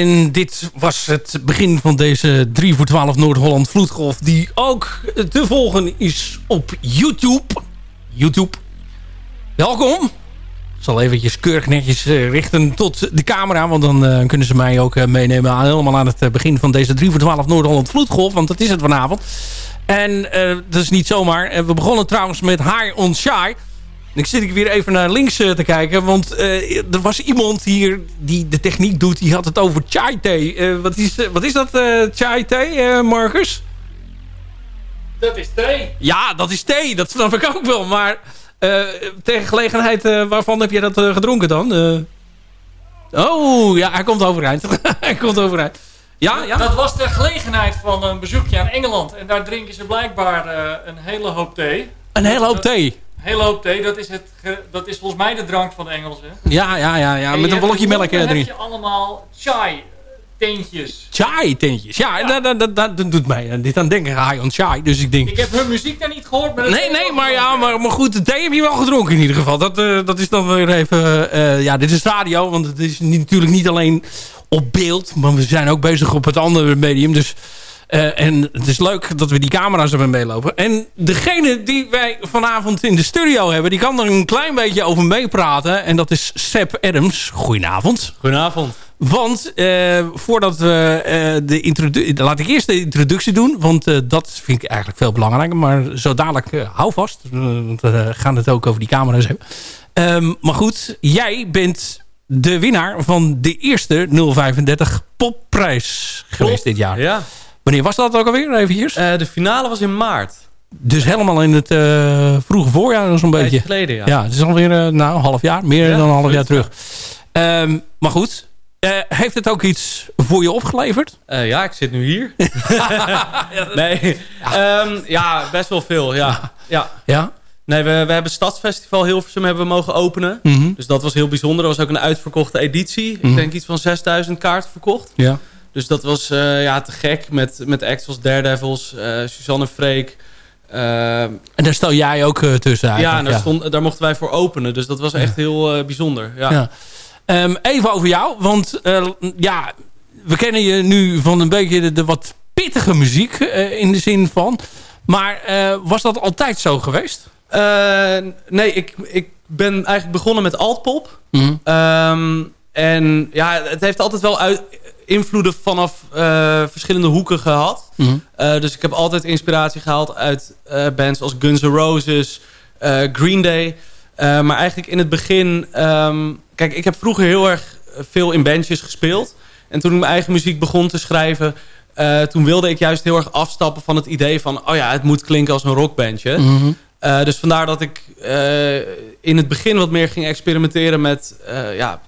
En dit was het begin van deze 3 voor 12 Noord-Holland Vloedgolf... die ook te volgen is op YouTube. YouTube. Welkom. Ik zal eventjes keurig netjes eh, richten tot de camera... want dan eh, kunnen ze mij ook eh, meenemen aan, helemaal aan het begin van deze 3 voor 12 Noord-Holland Vloedgolf... want dat is het vanavond. En dat is niet zomaar. We begonnen trouwens met High on Shy... Ik zit ik weer even naar links eh, te kijken. Want eh, er was iemand hier die de techniek doet. Die had het over chai thee. Eh, wat, is, wat is dat chai thee, Marcus? Dat is thee. Ja, dat is thee. Dat snap ik ook wel. Maar tegen gelegenheid waarvan heb je dat gedronken dan? Oh, ja, hij komt overeind. hij komt overeind. Ja, ja. Dat was de gelegenheid van een bezoekje aan Engeland. En daar drinken ze blijkbaar een hele hoop thee. Een hele hoop thee. Hele hoop thee, dat is, het dat is volgens mij de drank van de Engelsen. Ja, ja, ja, ja. En met een wolkje in melk eh, erin. heb je allemaal chai teentjes. Chai tentjes. Ja, Dat, dat, dat, dat doet mij eh, dit aan denken. High on chai. Dus ik denk... Ik heb hun muziek daar niet gehoord. Maar Nee, nee, maar, ja, maar, maar goed, de thee heb je wel gedronken in ieder geval. Dat, eh, dat is dan weer even... eh, ja, dit is radio, want het is niet, natuurlijk niet alleen op beeld. Maar we zijn ook bezig op het andere medium. Dus, eh, en het is leuk dat we die camera's hebben meelopen. En degene die wij vanavond in de studio hebben... die kan er een klein beetje over meepraten. En dat is Seb Adams. Goedenavond. Goedenavond. Want eh, voordat we eh, de introductie... Laat ik eerst de introductie doen. Want dat vind ik eigenlijk veel belangrijker. Maar zo dadelijk hou vast. want we gaan het ook over die camera's hebben. Ehm, maar goed, jij bent de winnaar van de eerste 035 popprijs geweest dit jaar. Ja. Wanneer was dat ook alweer? Even hier. Eh, de finale was in maart. Dus helemaal in het eh, vroege voorjaar zo'n Een beetje. geleden, ja. Ja, het is alweer eh, nou, een half jaar. Meer Ja, dan een half jaar terug. Ehm, maar goed, heeft het ook iets voor je opgeleverd? Ja, ik zit nu hier. nee, Ehm, ja, best wel veel, ja. ja. Ja. Nee, we, we hebben Stadsfestival Hilversum hebben we mogen openen. Mhm. Dus dat was heel bijzonder. Dat was ook een uitverkochte editie. Mhm. Ik denk iets van 6000 kaarten verkocht. Ja. Dus dat was eh, ja, te gek. Met, met acts als Daredevils, eh Suzanne Freek. eh, En daar stel jij ook tussen ja, eigenlijk. en daar, Stond, daar mochten wij voor openen. Dus dat was echt heel bijzonder. Ja. Ja. Ehm, even over jou, want ja, we kennen je nu van een beetje de, de wat pittige muziek in de zin van. Maar was dat altijd zo geweest? Nee, ik, ik ben eigenlijk begonnen met altpop. Ehm, en ja, het heeft altijd wel uit, invloeden vanaf eh, verschillende hoeken gehad. Mhm. Eh, dus ik heb altijd inspiratie gehaald uit eh, bands als Guns N' Roses, Green Day. Maar eigenlijk in het begin... ehm, kijk, ik heb vroeger heel erg veel in bandjes gespeeld. En toen ik mijn eigen muziek begon te schrijven... toen wilde ik juist heel erg afstappen van het idee van... oh ja, het moet klinken als een rockbandje. Mhm. Dus vandaar dat ik in het begin wat meer ging experimenteren met ja,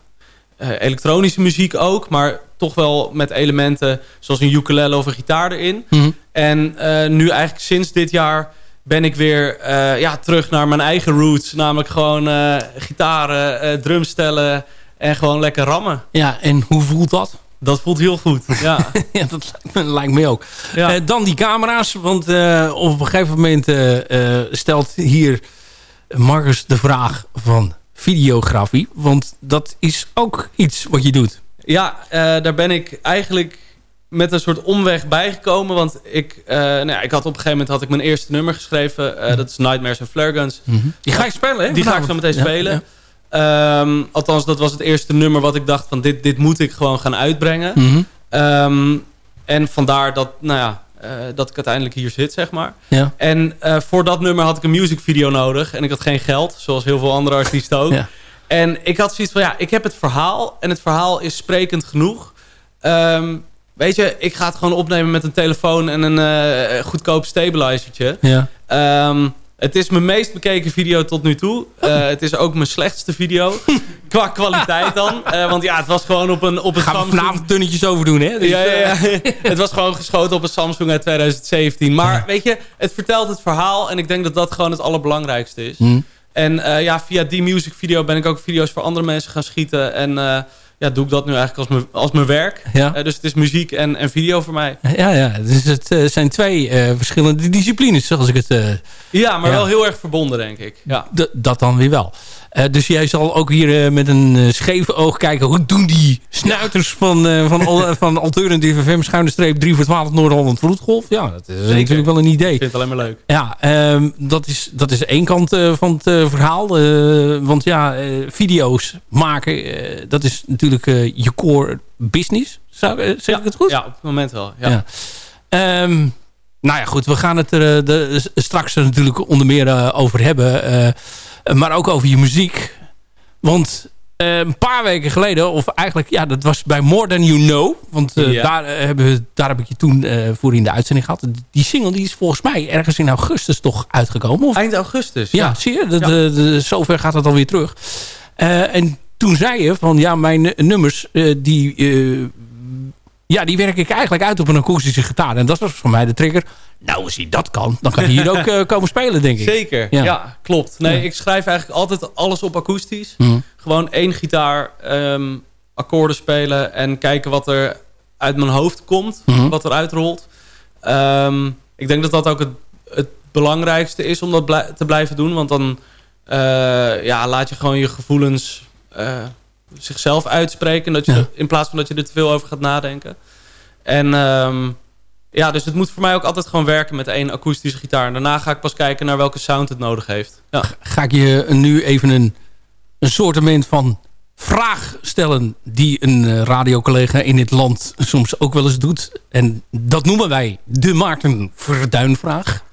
elektronische muziek ook. Maar toch wel met elementen zoals een ukulele of een gitaar erin. Mhm. En eh, nu eigenlijk sinds dit jaar ben ik weer eh, ja, terug naar mijn eigen roots. Namelijk gewoon eh, gitaren, drumstellen en gewoon lekker rammen. Ja, en hoe voelt dat? Dat voelt heel goed. Ja. ja, dat lijkt me, lijkt me ook. Ja. Dan die camera's, want op een gegeven moment stelt hier Marcus de vraag van videografie. Want dat is ook iets wat je doet. Ja, eh, daar ben ik eigenlijk met een soort omweg bijgekomen. Want ik, eh, nou ja, ik had op een gegeven moment had ik mijn eerste nummer geschreven. eh, dat is Nightmares and Flare Guns. Die ga je spelen, hè? Die ga ik zo meteen spelen. ja. Ehm, althans, dat was het eerste nummer wat ik dacht van dit, dit moet ik gewoon gaan uitbrengen. Mhm. Ehm, en vandaar dat, nou ja, eh, dat ik uiteindelijk hier zit, zeg maar. Ja. En eh, voor dat nummer had ik een musicvideo nodig. En ik had geen geld, zoals heel veel andere artiesten ook. En ik had zoiets van, ja, ik heb het verhaal. En het verhaal is sprekend genoeg. Ehm, weet je, ik ga het gewoon opnemen met een telefoon en een eh, goedkoop stabilizertje. Ja. Ehm, het is mijn meest bekeken video tot nu toe. Oh. Eh, het is ook mijn slechtste video. Qua kwaliteit dan. Eh, want ja, het was gewoon op een, op een Gaan Samsung... vanavond tunnetjes over doen, hè? Dus, Ja, ja, ja. het was gewoon geschoten op een Samsung uit 2017. Maar Ja. weet je, het vertelt het verhaal. En ik denk dat dat gewoon het allerbelangrijkste is. Hm. En eh, ja, via die music video ben ik ook video's voor andere mensen gaan schieten. En eh, ja, doe ik dat nu eigenlijk als mijn, als mijn werk. Ja. Eh, dus het is muziek en, en video voor mij. Ja, ja. Dus het eh, zijn twee eh, verschillende disciplines, zoals ik het... Ja, maar Ja. wel heel erg verbonden, denk ik. Ja. d- dat dan weer wel. Dus jij zal ook hier met een scheef oog kijken... hoe doen die snuiters van, van, al, van Alternative FM... schuine streep 3 voor 12 Noord-Holland Vloedgolf? Ja, dat is natuurlijk wel een idee. Ik vind het alleen maar leuk. Ja, ehm, dat, is, dat is één kant van het verhaal. Want ja, video's maken, dat is natuurlijk eh, je core business. Zou, eh, zeg ik het goed? Ja, op het moment wel. Ja. Ja. Ehm, nou ja, goed. We gaan het er eh, de, straks er natuurlijk onder meer over hebben. maar ook over je muziek. Want een paar weken geleden, of eigenlijk, ja, dat was bij More Than You Know. Want Ja. daar, hebben we, daar heb ik je toen voor in de uitzending gehad. Die single die is volgens mij ergens in augustus toch uitgekomen. Of Eind augustus. ja, Ja. zie je? Dat, Ja. de- zover gaat het alweer terug. En toen zei je van ja, mijn eh, nummers eh, die eh, ja, die werk ik eigenlijk uit op een akoestische gitaar. En dat was voor mij de trigger. Nou, als hij dat kan, dan kan hij hier ook komen spelen, denk ik. Zeker, Ja. ja, klopt. Nee, Ja. ik schrijf eigenlijk altijd alles op akoestisch. Mhm. Gewoon één gitaar, ehm, akkoorden spelen en kijken wat er uit mijn hoofd komt, Mhm. wat er uitrolt. Ehm, ik denk dat dat ook het, het belangrijkste is om dat te blijven doen, want dan ja, laat je gewoon je gevoelens eh, zichzelf uitspreken, dat je Ja. er- in plaats van dat je er te veel over gaat nadenken. En ehm, ja, dus het moet voor mij ook altijd gewoon werken met één akoestische gitaar. En daarna ga ik pas kijken naar welke sound het nodig heeft. Ja. Ga ik je nu even een, een soortement van vraag stellen... die een eh, radiocollega in dit land soms ook wel eens doet. En dat noemen wij de Maarten Verduin-vraag.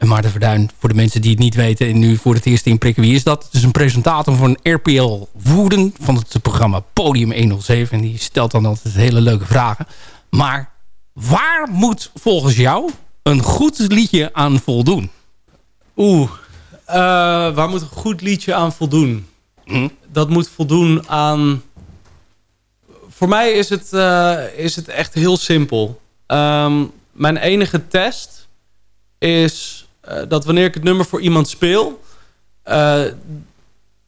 En Maarten Verduin, voor de mensen die het niet weten... en nu voor het eerst inprikken, wie is dat? Het is een presentator van RPL Woerden... van het programma Podium 107. En die stelt dan altijd hele leuke vragen. Maar waar moet volgens jou een goed liedje aan voldoen? Oeh, eh, waar moet een goed liedje aan voldoen? Dat moet voldoen aan... Voor mij is het, eh, is het echt heel simpel. Ehm, mijn enige test is dat wanneer ik het nummer voor iemand speel... eh,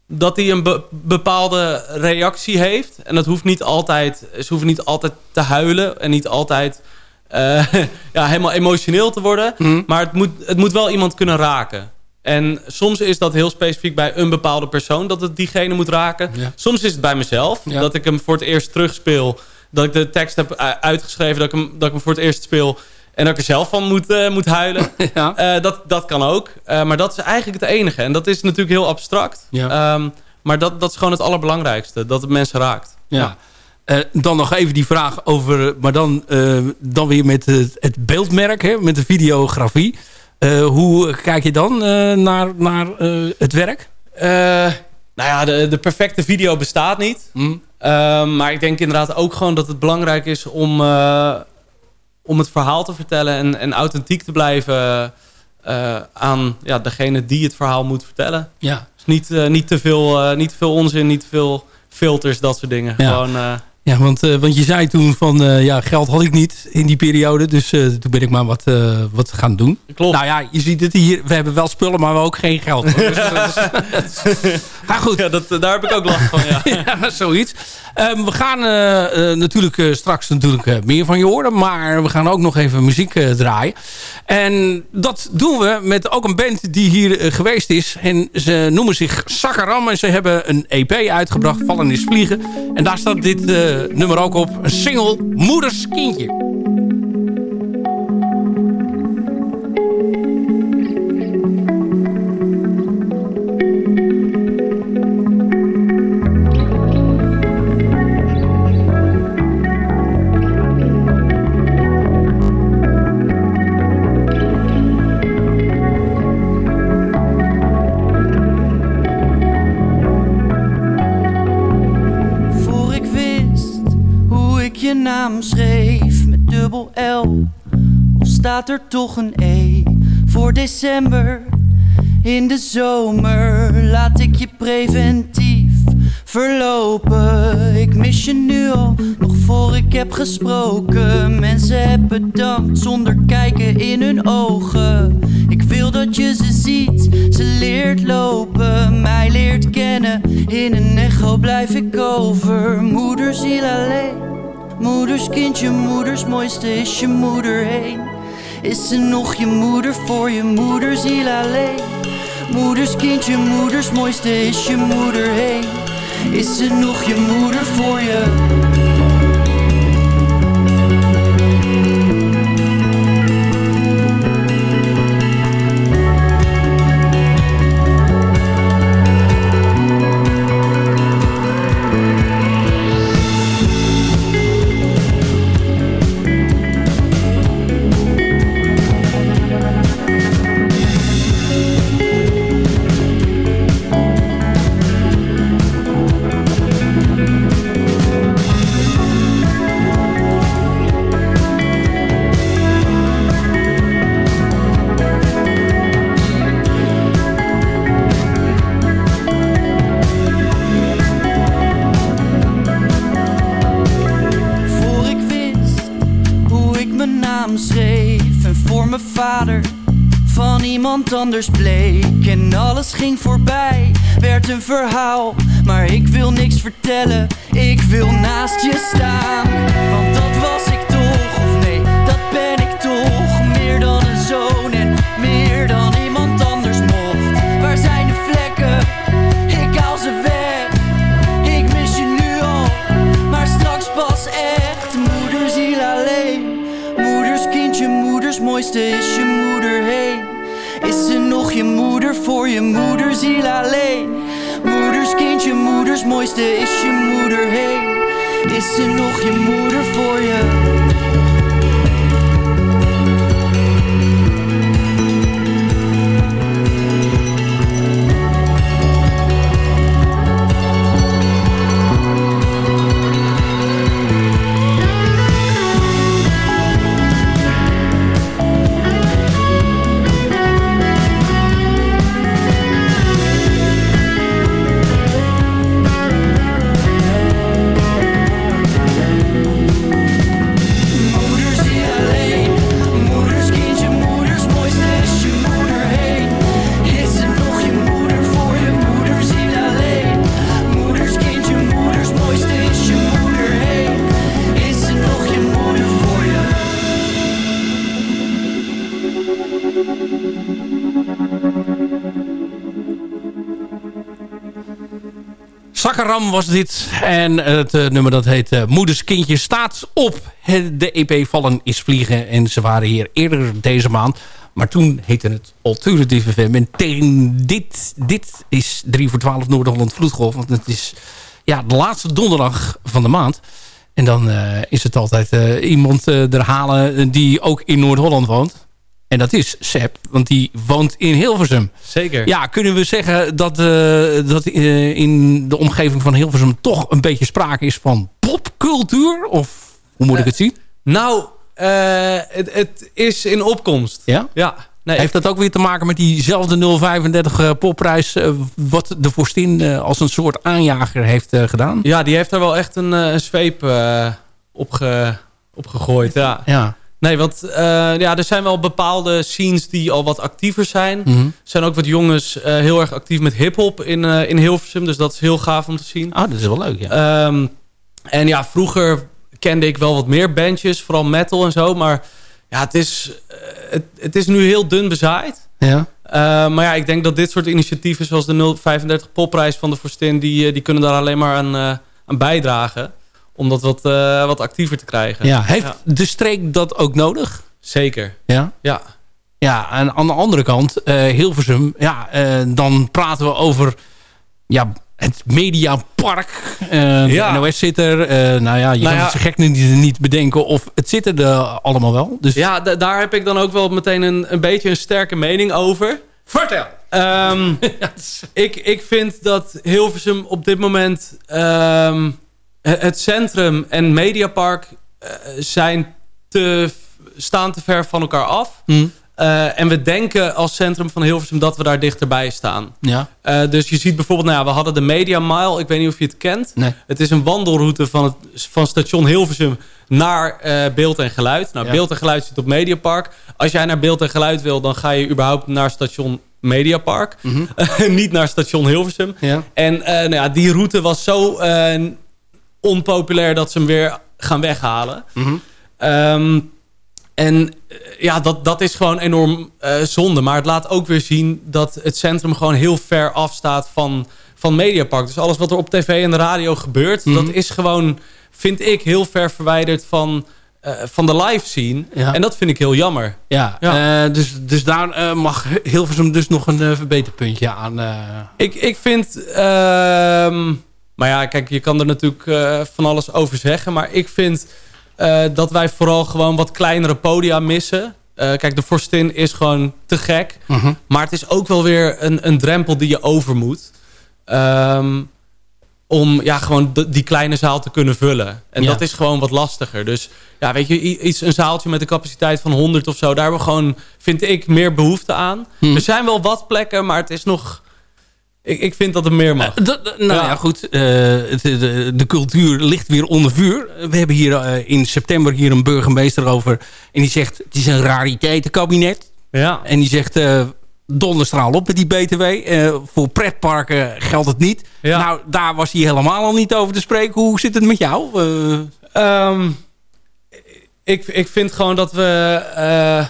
dat hij een be- bepaalde reactie heeft. En dat hoeft niet altijd... Ze hoeven niet altijd te huilen en niet altijd... eh, ja, helemaal emotioneel te worden. Maar het moet, het moet wel iemand kunnen raken. En soms is dat heel specifiek bij een bepaalde persoon... dat het diegene moet raken. Ja. Soms is het bij mezelf. Ja. Dat ik hem voor het eerst terugspeel. Dat ik de tekst heb eh, uitgeschreven. Dat ik hem, dat ik hem voor het eerst speel. En dat ik er zelf van moet, eh, moet huilen. Ja. Eh, dat, dat kan ook. Eh, maar dat is eigenlijk het enige. En dat is natuurlijk heel abstract. Ja. Ehm, maar dat, dat is gewoon het allerbelangrijkste. Dat het mensen raakt. Ja. Dan nog even die vraag over, maar dan, dan weer met het, het beeldmerk, hè, met de videografie. Hoe kijk je dan naar, naar het werk? Nou ja, de, de perfecte video bestaat niet. Hm? Ehm, maar ik denk inderdaad ook gewoon dat het belangrijk is om, om het verhaal te vertellen en, en authentiek te blijven eh, aan ja, degene die het verhaal moet vertellen. Ja. Dus niet, eh, niet, te veel, eh, niet te veel onzin, niet te veel filters, dat soort dingen. Ja. Gewoon, Ja, want, eh, want je zei toen van, eh, ja, geld had ik niet in die periode. Dus eh, toen ben ik maar wat, wat gaan doen. klopt. Nou ja, je ziet het hier. We hebben wel spullen, maar we hebben ook geen geld. Dus, dat is- maar goed. ja, dat, daar heb ik ook last van, ja. ja, zoiets. Ehm, we gaan natuurlijk straks natuurlijk, meer van je horen. Maar we gaan ook nog even muziek draaien. En dat doen we met ook een band die hier geweest is. En ze noemen zich Sakaram. En ze hebben een EP uitgebracht, Vallen is Vliegen. En daar staat dit nummer ook op. Een single, Moeders Kindje. Staat er toch een E voor december? In de zomer laat ik je preventief verlopen. Ik mis je nu al, nog voor ik heb gesproken. Mensen hebben bedankt zonder kijken in hun ogen. Ik wil dat je ze ziet, ze leert lopen, mij leert kennen. In een echo blijf ik over, moederziel alleen. Moeders kindje, moeders mooiste is je moeder heen. Is ze nog je moeder voor je moederziel alleen? Moeders kindje, moeders mooiste is je moeder heen. Is ze nog je moeder voor je? Van iemand anders bleek en alles ging voorbij. Werd een verhaal, maar ik wil niks vertellen. Ik wil naast je staan, want dat was ik toch. Of nee, dat ben ik toch. Meer dan een zoon en meer dan iemand anders mocht. Waar zijn de vlekken? Ik haal ze weg. Ik mis je nu al, maar straks pas echt. Moederziel alleen. Moeders kindje, moeders mooiste is je moeder voor je moederziel alleen? Moeders kindje, moeders mooiste is je moeder heen. Is ze nog je moeder voor je? Sakkaram was dit. En het eh, nummer dat heet eh, Moeders Kindje staat op de EP Vallen is Vliegen. En ze waren hier eerder deze maand. Maar toen heette het Alternative FM. En tegen dit, dit is 3 voor 12 Noord-Holland Vloedgolf. Want het is ja, de laatste donderdag van de maand. En dan eh, is het altijd eh, iemand eh, er halen die ook in Noord-Holland woont. En dat is Seb, want die woont in Hilversum. Zeker. Ja, kunnen we zeggen dat, eh, dat eh, in de omgeving van Hilversum toch een beetje sprake is van popcultuur? Of hoe moet ik het zien? Nou, eh, het, het is in opkomst. Ja? Ja. Nee, Heeft dat ook weer te maken met diezelfde 035 eh, popprijs... eh, wat de Vorstin eh, als een soort aanjager heeft eh, gedaan? Ja, die heeft er wel echt een, eh, een zweep eh, op, ge- op gegooid. Ja. Ja. Nee, want eh, ja, er zijn wel bepaalde scenes die al wat actiever zijn. Mhm. Er zijn ook wat jongens eh, heel erg actief met hip-hop in, eh, in Hilversum. Dus dat is heel gaaf om te zien. Ah, dat is wel leuk, ja. Ehm, en ja, vroeger kende ik wel wat meer bandjes, vooral metal en zo. Maar ja, het is, het, het is nu heel dun bezaaid. ja. Maar ja, ik denk dat dit soort initiatieven zoals de 035 popprijs van de Forstin... die, die kunnen daar alleen maar aan, aan bijdragen. Om dat wat, eh, wat actiever te krijgen. ja. Heeft de streek dat ook nodig? Zeker, Ja. ja. Ja, en aan de andere kant, eh, Hilversum, ja, eh, dan praten we over ja, het Mediapark. Eh Ja. De NOS zit er. nou ja, je Nou kan ja. het zo gek niet, niet bedenken of het zit er allemaal wel. Dus Ja, da- daar heb ik dan ook wel meteen een, een beetje een sterke mening over. vertel. Ehm, ik, ik vind dat Hilversum op dit moment... ehm, het het centrum en Mediapark eh, zijn te, staan te ver van elkaar af. Hm. Eh, en we denken als centrum van Hilversum dat we daar dichterbij staan. Ja, Eh, dus je ziet bijvoorbeeld, nou ja, we hadden de Media Mile. Ik weet niet of je het kent. nee. Het is een wandelroute van, het, van station Hilversum naar eh, beeld en geluid. Nou, Ja. beeld en geluid zit op Mediapark. Als jij naar beeld en geluid wil, dan ga je überhaupt naar station Mediapark. Mhm. Niet naar station Hilversum. Ja. En eh, nou ja, die route was zo eh, onpopulair dat ze hem weer gaan weghalen. Mhm. Ehm, en eh, ja, dat, dat is gewoon enorm eh, zonde. Maar het laat ook weer zien dat het centrum gewoon heel ver afstaat van, van Mediapark. Dus alles wat er op tv en de radio gebeurt, Mhm. dat is gewoon, vind ik, heel ver verwijderd van, eh, van de live scene. Ja. En dat vind ik heel jammer. Ja, Ja. dus, dus daar eh, mag Hilversum dus nog een verbeterpuntje aan. Ik, ik vind... ehm, maar ja, kijk, je kan er natuurlijk eh, van alles over zeggen. Maar ik vind eh, dat wij vooral gewoon wat kleinere podia missen. Eh, kijk, de Forstin is gewoon te gek. Mhm. Maar het is ook wel weer een, een drempel die je over moet. Ehm, om ja, gewoon de- die kleine zaal te kunnen vullen. En Ja. dat is gewoon wat lastiger. Dus ja, weet je, iets, een zaaltje met een capaciteit van 100 of zo... daar hebben we gewoon, vind ik, meer behoefte aan. Hmm. Er zijn wel wat plekken, maar het is nog... Ik, ik vind dat er meer mag. Eh, nou ja, Ja. goed. eh, het, de, de cultuur ligt weer onder vuur. We hebben hier eh, in september hier een burgemeester over. En die zegt, het is een rariteitenkabinet. Ja. En die zegt, donderstraal op met die BTW. Voor pretparken geldt het niet. Ja. Nou, daar was hij helemaal al niet over te spreken. Hoe zit het met jou? Eh, Ehm, ik, ik vind gewoon dat we,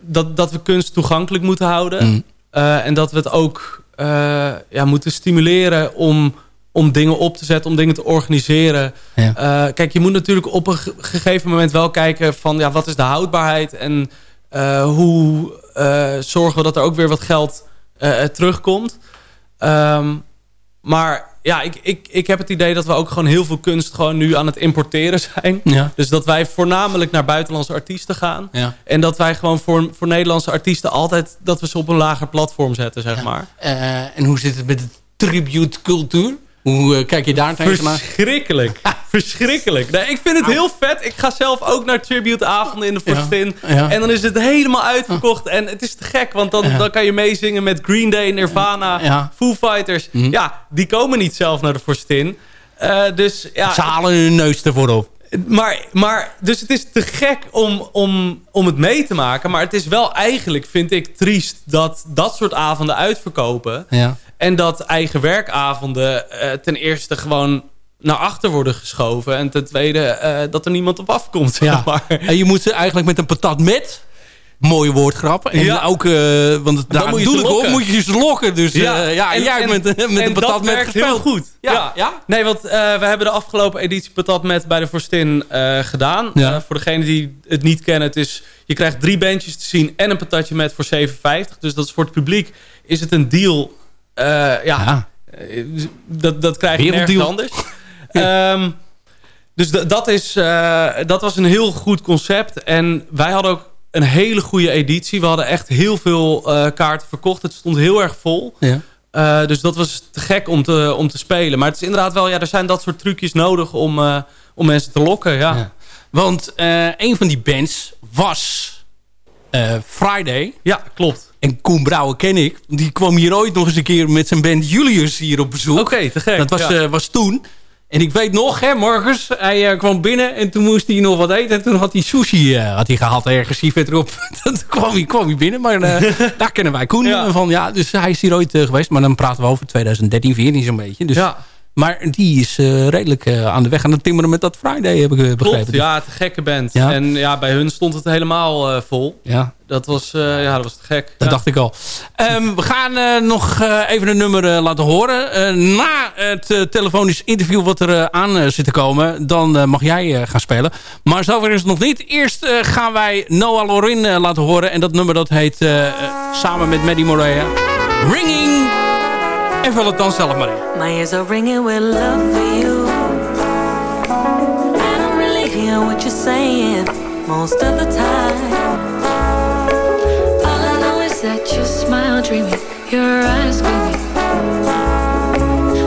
dat, dat we kunst toegankelijk moeten houden. Mm. En dat we het ook ja, moeten stimuleren om, om dingen op te zetten, om dingen te organiseren. Ja. Eh, kijk, je moet natuurlijk op een ge- gegeven moment wel kijken van ja, wat is de houdbaarheid en eh, hoe eh, zorgen we dat er ook weer wat geld eh, terugkomt. Ehm, maar ja, ik, ik, ik heb het idee dat we ook gewoon heel veel kunst gewoon nu aan het importeren zijn. ja. Dus dat wij voornamelijk naar buitenlandse artiesten gaan. Ja. En dat wij gewoon voor, voor Nederlandse artiesten altijd... dat we ze op een lager platform zetten, zeg maar. Eh, en hoe zit het met de tribute cultuur? Hoe eh, kijk je daar tegenaan? Verschrikkelijk. Verschrikkelijk. Nee, ik vind het heel vet. Ik ga zelf ook naar tribute-avonden in de. Forstin. Ja. En dan is het helemaal uitverkocht. En het is te gek, want dan, Ja. dan kan je meezingen met Green Day, Nirvana. Foo Fighters. Mhm. Ja, die komen niet zelf naar de Forstin. Eh, dus ja, Ze halen hun neus ervoor op. Maar, maar, dus het is te gek om, om, om het mee te maken. Maar het is wel eigenlijk, vind ik, triest dat dat soort avonden uitverkopen. Ja. En dat eigen werkavonden eh, ten eerste gewoon naar achter worden geschoven. En ten tweede eh, dat er niemand op afkomt. Ja. maar. En je moet ze eigenlijk met een patat met... Mooie woordgrap. En Ja. ook, eh, want het, daar moet je ik op, lokken. moet je ze lokken. Dus ja, ja en, jij hebt met, met en een patat met gespeeld. heel goed. Ja. Ja? Nee, want eh, we hebben de afgelopen editie Patat met bij de Forstin eh, gedaan. Ja. Eh, voor degenen die het niet kennen, het is, je krijgt drie bandjes te zien en een patatje met voor 7,50. Dus dat is voor het publiek is het een deal. eh, ja, Ja. eh, dat, dat krijg je nergens anders. Ehm, dus dat, is, eh, dat was een heel goed concept. En wij hadden ook een hele goede editie. We hadden echt heel veel eh, kaarten verkocht. Het stond heel erg vol. Ja. Eh, dus dat was te gek om te, om te spelen. Maar het is inderdaad wel, ja, er zijn dat soort trucjes nodig om, eh, om mensen te lokken. Ja. Ja. Want eh, een van die bands was eh, Friday. Ja, klopt. En Koen Brouwer ken ik. Die kwam hier ooit nog eens een keer met zijn band Julius hier op bezoek. Oké, te gek. Dat was, ja. eh, was toen. En ik weet nog, hè, morgens, hij eh, kwam binnen en toen moest hij nog wat eten. En toen had hij sushi eh, had hij gehaald ergens hier verderop. toen kwam hij, kwam hij binnen, maar eh, daar kennen wij Koen Ja. van. Ja, dus hij is hier ooit geweest. Maar dan praten we over 2013, 14 zo'n beetje. Dus, ja, Maar die is eh, redelijk eh, aan de weg aan het timmeren met dat Friday, heb ik eh, begrepen. klopt. Ja, te gekke band. Ja. En ja, bij hun stond het helemaal vol. ja. Dat was, ja, dat was te gek. Dat ja. dacht ik al. Ehm, we gaan nog even een nummer laten horen. Na het telefonisch interview wat er aan zit te komen... dan mag jij gaan spelen. Maar zover is het nog niet. Eerst gaan wij Noah Lorin laten horen. En dat nummer dat heet samen met Maddie Morea... Ringing. Vul het dan zelf maar in. My ears are ringing with love for you. I don't really hear what you're saying most of the time. All I know is that you smile dreaming, your eyes gleaming.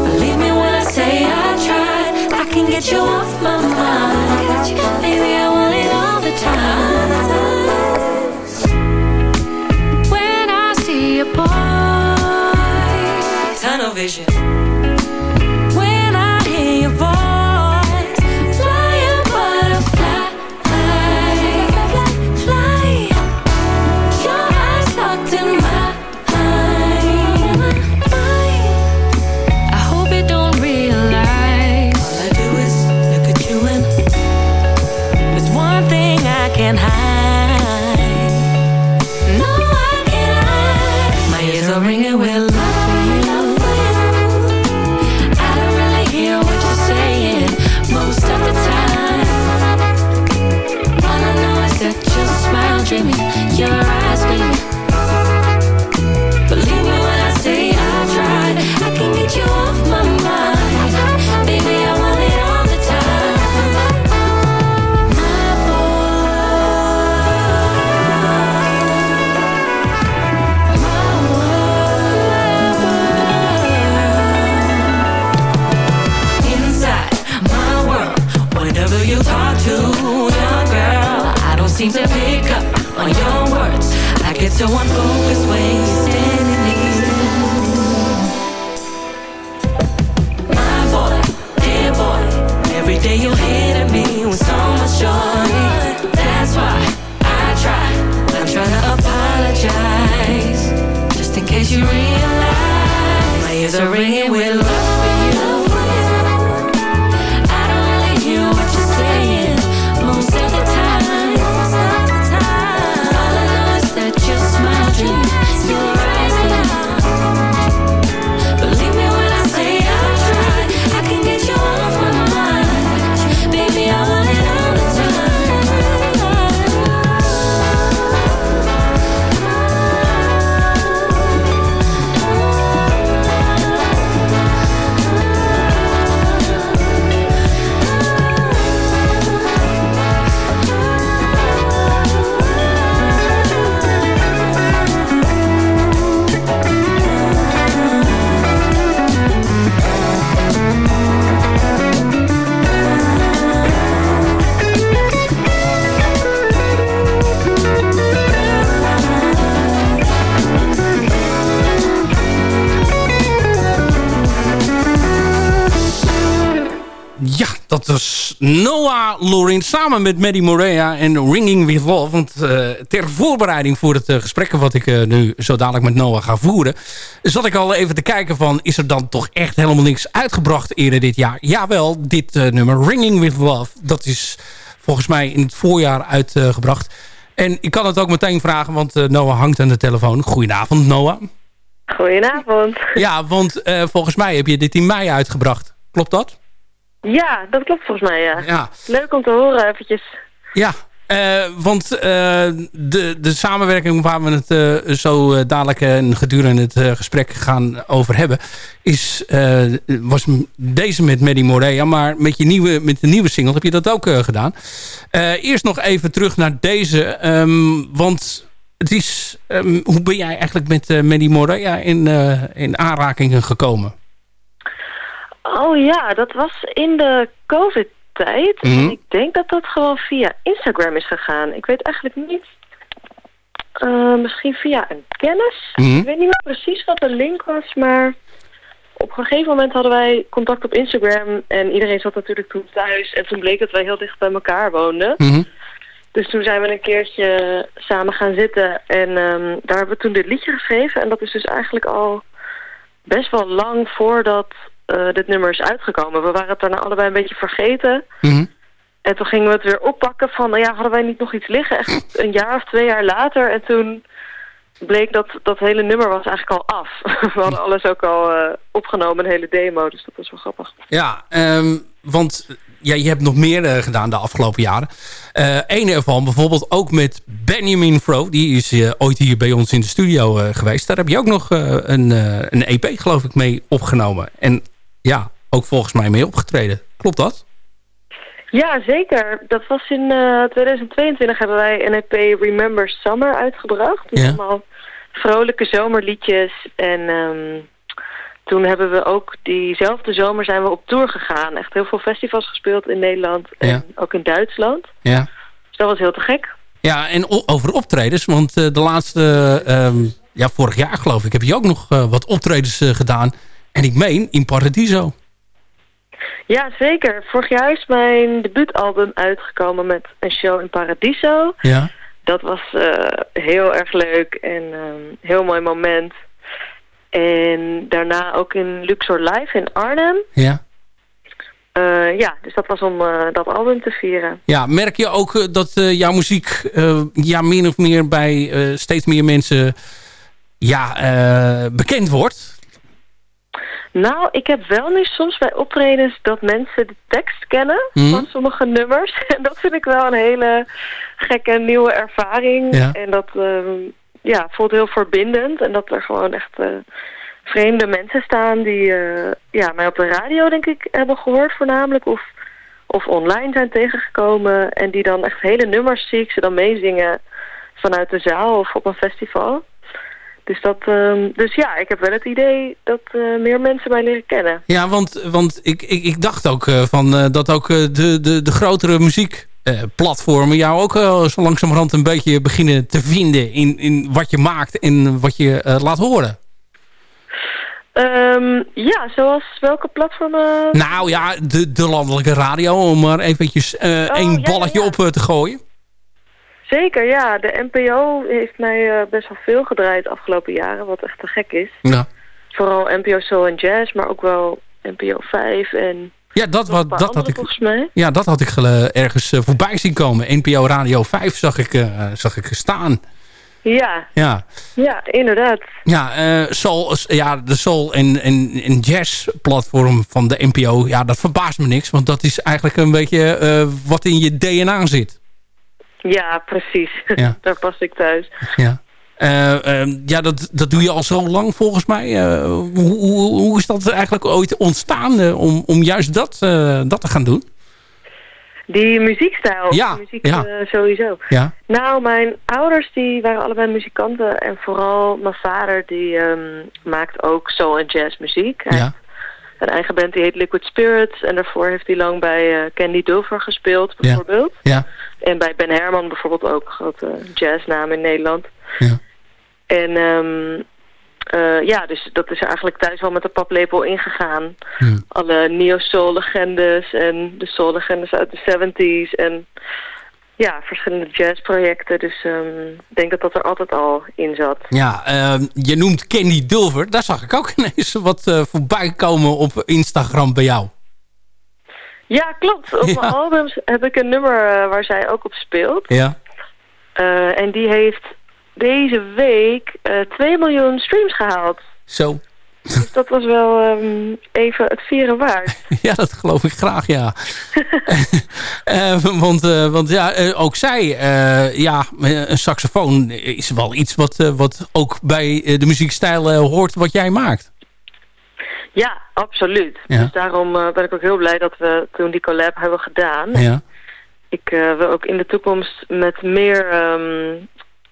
Believe me when I say I tried. I can get you off my mind. Vision. Lorin samen met Maddie Morea en Ringing With Love. Want eh, ter voorbereiding voor het eh, gesprek wat ik eh, nu zo dadelijk met Noah ga voeren... zat ik al even te kijken van, is er dan toch echt helemaal niks uitgebracht eerder dit jaar? Jawel, dit nummer Ringing With Love, dat is volgens mij in het voorjaar uitgebracht. en ik kan het ook meteen vragen, want Noah hangt aan de telefoon. Goedenavond, Noah. Goedenavond. Ja, want volgens mij heb je dit in mei uitgebracht. Klopt dat? Ja, dat klopt volgens mij, ja. Ja. Leuk om te horen eventjes. Ja, eh, want eh, de, de samenwerking waar we het eh, zo dadelijk en gedurende het gesprek gaan over hebben... Is, was deze met Maddie Morea, maar met, je nieuwe, met de nieuwe single heb je dat ook gedaan. Eerst nog even terug naar deze, ehm, want het is... ehm, hoe ben jij eigenlijk met Maddie Morea in, in aanrakingen gekomen? Oh ja, dat was in de COVID-tijd. Mhm. En ik denk dat dat gewoon via Instagram is gegaan. Ik weet eigenlijk niet... eh, misschien via een kennis. Mhm. Ik weet niet meer precies wat de link was, maar... Op een gegeven moment hadden wij contact op Instagram en iedereen zat natuurlijk toen thuis. En toen bleek dat wij heel dicht bij elkaar woonden. Mhm. Dus toen zijn we een keertje samen gaan zitten en ehm, daar hebben we toen dit liedje geschreven. En dat is dus eigenlijk al best wel lang voordat eh, dit nummer is uitgekomen. We waren het daarna allebei een beetje vergeten. Mhm. En toen gingen we het weer oppakken van, nou ja, hadden wij niet nog iets liggen? Echt een jaar of twee jaar later. En toen bleek dat dat hele nummer was eigenlijk al af. We hadden alles ook al eh, opgenomen, een hele demo. Dus dat was wel grappig. Ja, ehm, want ja, je hebt nog meer eh, gedaan de afgelopen jaren. Eh Eén ervan bijvoorbeeld ook met Benjamin Fro. Die is ooit hier bij ons in de studio geweest. Daar heb je ook nog een, een EP geloof ik mee opgenomen. En ja, ook volgens mij mee opgetreden. Klopt dat? Ja, zeker. Dat was in eh, 2022 hebben wij een EP Remember Summer uitgebracht. Dus Ja. allemaal vrolijke zomerliedjes. En ehm, toen hebben we ook diezelfde zomer zijn we op tour gegaan. Echt heel veel festivals gespeeld in Nederland en Ja. ook in Duitsland. Ja. Dus dat was heel te gek. Ja, en over optredens. Want eh, de laatste, ehm, ja, vorig jaar geloof ik, heb je ook nog eh, wat optredens eh, gedaan. En ik meen in Paradiso. Ja, zeker. Vorig jaar is mijn debuutalbum uitgekomen met een show in Paradiso. Ja. Dat was eh, heel erg leuk en een heel mooi moment. En daarna ook in Luxor Live in Arnhem. Ja. Eh, ja, dus dat was om eh, dat album te vieren. Ja, merk je ook dat jouw muziek ja, min of meer bij steeds meer mensen ja, bekend wordt? Nou, ik heb wel nu soms bij optredens dat mensen de tekst kennen Mhm. van sommige nummers. En dat vind ik wel een hele gekke nieuwe ervaring. Ja. En dat ehm, ja, voelt heel verbindend. En dat er gewoon echt eh, vreemde mensen staan die eh, ja, mij op de radio denk ik hebben gehoord voornamelijk. Of, of online zijn tegengekomen. En die dan echt hele nummers zie ik ze dan meezingen vanuit de zaal of op een festival. Dus, dat, ehm, dus ja, ik heb wel het idee dat eh, meer mensen mij leren kennen. Ja, want, want ik, ik, ik dacht ook eh, van, eh, dat ook de, de, de grotere muziekplatformen jou ook zo langzamerhand een beetje beginnen te vinden in, in wat je maakt en wat je laat horen. Ehm, ja, zoals welke platformen? Nou ja, de, de landelijke radio, om maar eventjes Oh, één ja, balletje ja. op te gooien. Zeker, ja. De NPO heeft mij eh, best wel veel gedraaid de afgelopen jaren, wat echt te gek is. Ja. vooral NPO Soul en Jazz, maar ook wel NPO 5 en Ja, dat, wat, dat, had ik, mij. ja, dat had ik ergens eh, voorbij zien komen. NPO Radio 5 zag ik, eh, zag ik staan. Ja, Ja, ja, inderdaad. ja, soul, ja de soul en, en, en jazz platform van de NPO, ja, dat verbaast me niks. Want dat is eigenlijk een beetje wat in je DNA zit. Ja, precies. Ja. Daar pas ik thuis. Ja. Eh, ehm, ja, dat, dat doe je al zo lang volgens mij. Eh, hoe, hoe, hoe is dat eigenlijk ooit ontstaan eh, om, om juist dat, dat te gaan doen? Die muziekstijl, Ja, muziek ja. sowieso. Ja, Nou, mijn ouders die waren allebei muzikanten. En vooral mijn vader die ehm, maakt ook soul en jazz muziek. Hij ja, een eigen band die heet Liquid Spirits. En daarvoor heeft hij lang bij eh, Candy Dulfer gespeeld bijvoorbeeld. ja, En bij Ben Herman bijvoorbeeld ook, grote jazznaam in Nederland. ja. En eh, ja, dus dat is er eigenlijk thuis wel met de paplepel ingegaan. Alle neo-soul-legendes en de soul-legendes uit de 70s. En ja, verschillende jazzprojecten. Dus ehm, ik denk dat dat er altijd al in zat. ja ehm, je noemt Candy Dulver. Daar zag ik ook ineens wat eh, voorbij komen op Instagram bij jou. Ja, klopt. Op Ja. mijn albums heb ik een nummer eh, waar zij ook op speelt. Ja, Eh, en die heeft deze week eh 2 miljoen streams gehaald. zo. Dus dat was wel ehm, even het vieren waard. Ja, dat geloof ik graag, ja. Eh, want, eh, want ja, eh, ook zij, eh, ja, een saxofoon is wel iets wat, wat ook bij de muziekstijl hoort wat jij maakt. Ja, absoluut. Ja. Dus daarom ben ik ook heel blij dat we toen die collab hebben gedaan. Ja, Ik wil ook in de toekomst met meer ehm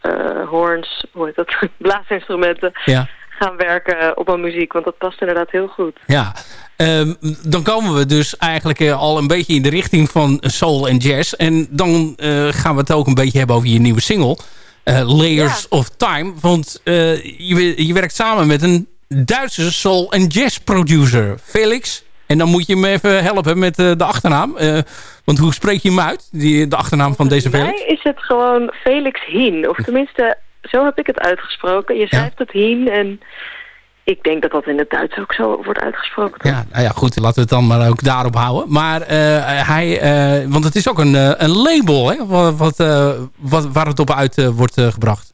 eh, horns, hoe heet dat, blaasinstrumenten ja, gaan werken op mijn muziek. Want dat past inderdaad heel goed. ja. Ehm, dan komen we dus eigenlijk eh, al een beetje in de richting van soul en jazz. En dan eh, gaan we het ook een beetje hebben over je nieuwe single. eh, Layers of Time. Want eh, je, je werkt samen met een Duitse soul en jazz producer, Felix. En dan moet je me even helpen met eh, de achternaam. Eh, want hoe spreek je hem uit, die, de achternaam van deze Felix? mij is het gewoon Felix Hien. Of tenminste, zo heb ik het uitgesproken. Je schrijft het Hien en ik denk dat dat in het Duits ook zo wordt uitgesproken. toch? Ja, nou ja, goed, laten we het dan maar ook daarop houden. Maar eh, hij, eh, want het is ook een, eh, een label, hè, wat, wat, wat, waar het op uit wordt gebracht.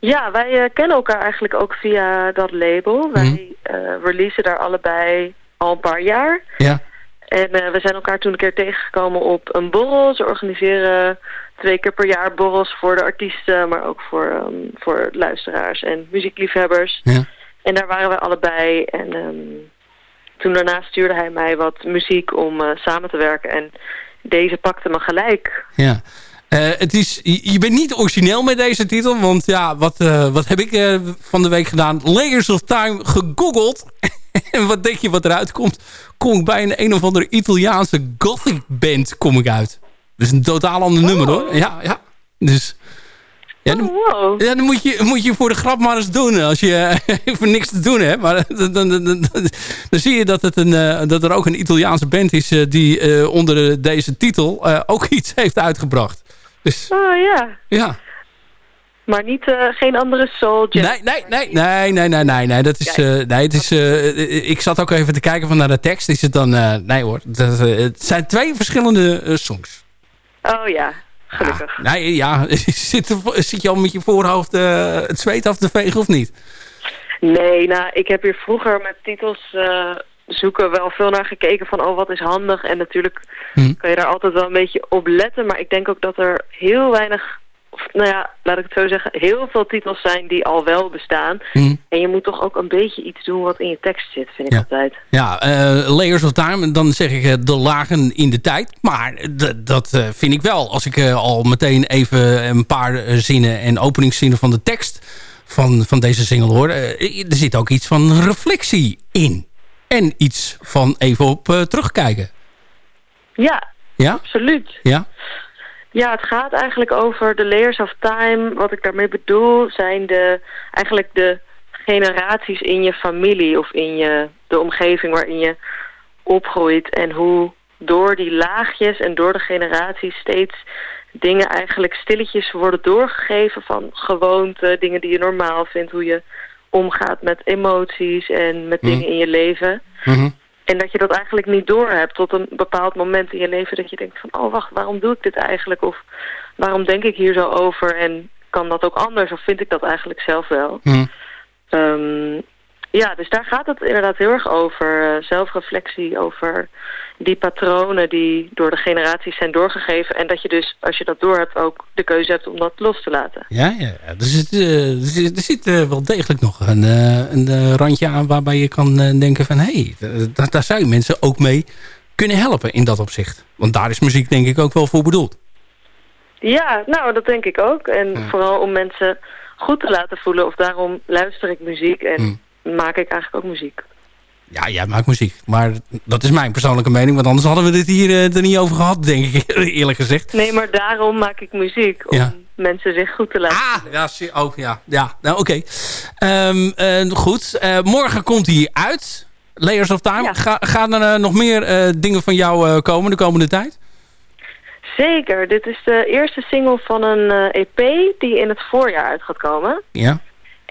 Ja, wij kennen elkaar eigenlijk ook via dat label. Wij eh releasen daar allebei al een paar jaar. Ja, En we zijn elkaar toen een keer tegengekomen op een borrel. Ze organiseren twee keer per jaar borrels voor de artiesten, maar ook voor, ehm, voor luisteraars en muziekliefhebbers. ja. En daar waren we allebei. En ehm, toen daarna stuurde hij mij wat muziek om eh, samen te werken. En deze pakte me gelijk. ja. Eh, het is, je bent niet origineel met deze titel, want ja, wat, eh, wat heb ik van de week gedaan? Layers of Time gegoogeld. en wat denk je wat eruit komt? Kom ik bij een een of andere Italiaanse gothic band kom ik uit. Dus een totaal ander nummer hoor. Ja, ja. Dus... Ja, dan, Oh, wow. Ja, dan moet je, moet je voor de grap maar eens doen. Als je even niks te doen hebt. Maar dan, dan, dan, dan, zie je dat, het een, eh, dat er ook een Italiaanse band is... eh, die eh, onder deze titel ook iets heeft uitgebracht. Dus Oh ja. ja. Maar niet, eh, geen andere soul jazz. Nee, nee, nee, nee, nee, nee, nee, nee. Dat is, eh, nee, het is, eh, ik zat ook even te kijken van naar de tekst. Is het dan, nee hoor. Dat, het zijn twee verschillende songs. Oh ja, gelukkig. Ja, nee, ja. Zit, zit je al met je voorhoofd eh, het zweet af te vegen of niet? Nee, nou, ik heb hier vroeger met titels eh, zoeken wel veel naar gekeken van, oh, wat is handig. En natuurlijk Hm. kan je daar altijd wel een beetje op letten. Maar ik denk ook dat er heel weinig, of nou ja, laat ik het zo zeggen, heel veel titels zijn die al wel bestaan. Hm. En je moet toch ook een beetje iets doen wat in je tekst zit, vind ik altijd. Ja, eh, Layers of Time, dan zeg ik eh, de lagen in de tijd. Maar d- dat eh, vind ik wel. Als ik eh, al meteen even een paar eh, zinnen en openingszinnen van de tekst van, van deze single hoor. eh, er zit ook iets van reflectie in. En iets van even op eh, terugkijken. Ja, Ja? absoluut. Ja? Ja, het gaat eigenlijk over de layers of time. Wat ik daarmee bedoel zijn de, eigenlijk de generaties in je familie of in je, de omgeving waarin je opgroeit. En hoe door die laagjes en door de generaties steeds dingen eigenlijk stilletjes worden doorgegeven van gewoonten, dingen die je normaal vindt, hoe je omgaat met emoties en met dingen in je leven. Mhm. En dat je dat eigenlijk niet doorhebt tot een bepaald moment in je leven dat je denkt van, oh wacht, waarom doe ik dit eigenlijk? Of waarom denk ik hier zo over? En kan dat ook anders? Of vind ik dat eigenlijk zelf wel? Mhm. Ehm, ja, dus daar gaat het inderdaad heel erg over. eh, zelfreflectie, over die patronen die door de generaties zijn doorgegeven. En dat je dus, als je dat doorhebt, ook de keuze hebt om dat los te laten. Ja, ja, ja. Er zit, eh, er zit, er zit eh, wel degelijk nog een, eh, een eh, randje aan waarbij je kan denken van... hé, hey, daar, daar zou je mensen ook mee kunnen helpen in dat opzicht. Want daar is muziek denk ik ook wel voor bedoeld. Ja, nou, dat denk ik ook. En vooral om mensen goed te laten voelen. Of daarom luister ik muziek en maak ik eigenlijk ook muziek. Ja, jij maakt muziek. Maar dat is mijn persoonlijke mening. Want anders hadden we dit hier eh, er niet over gehad, denk ik eerlijk gezegd. Nee, maar daarom maak ik muziek. Om Ja. mensen zich goed te laten Ah, ja, oh, ja. ja nou, oké. Ehm, eh, goed, Eh, morgen komt hij uit. Layers of Time. Ga, gaan er nog meer dingen van jou komen de komende tijd? Zeker. Dit is de eerste single van een EP die in het voorjaar uit gaat komen. Ja.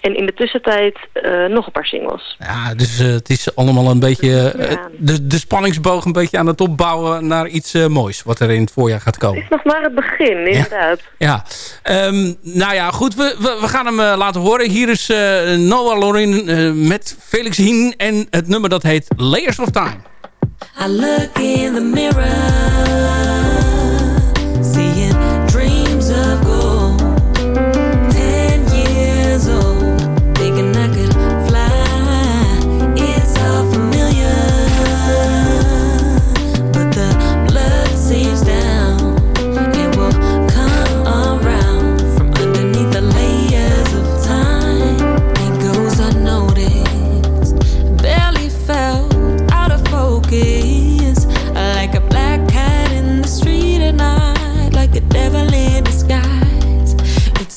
En in de tussentijd eh, nog een paar singles. Ja, dus eh, het is allemaal een beetje... eh, de, de spanningsboog een beetje aan het opbouwen naar iets eh, moois. Wat er in het voorjaar gaat komen. Het is nog maar het begin, inderdaad. Ja, Ehm, nou ja, goed. We, we, we gaan hem laten horen. Hier is eh, Noah Lorin eh, met Felix Hien. En het nummer dat heet Layers of Time. I look in the mirror,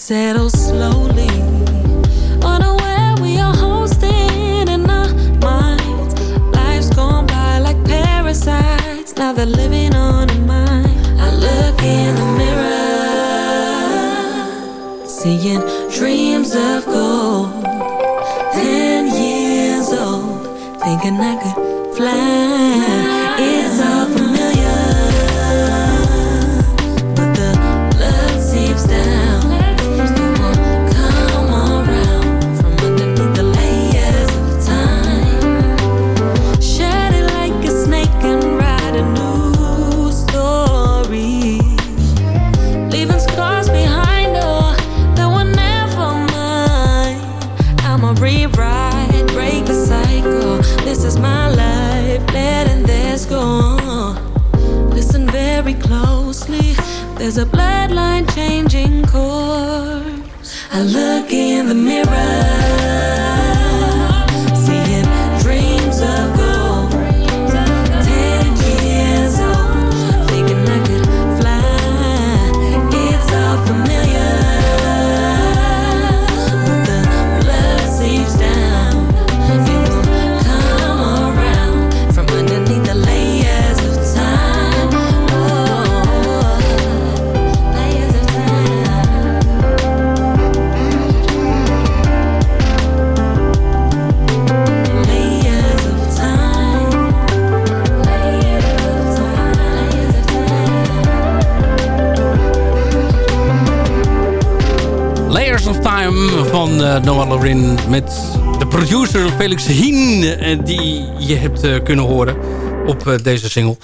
It settles slowly, unaware we are hosting in our minds. Life's gone by like parasites, now they're living on in mine. I look in the mirror, seeing dreams of gold. Ten years old, thinking I could met de producer Felix Hien eh, die je hebt eh, kunnen horen op eh, deze single.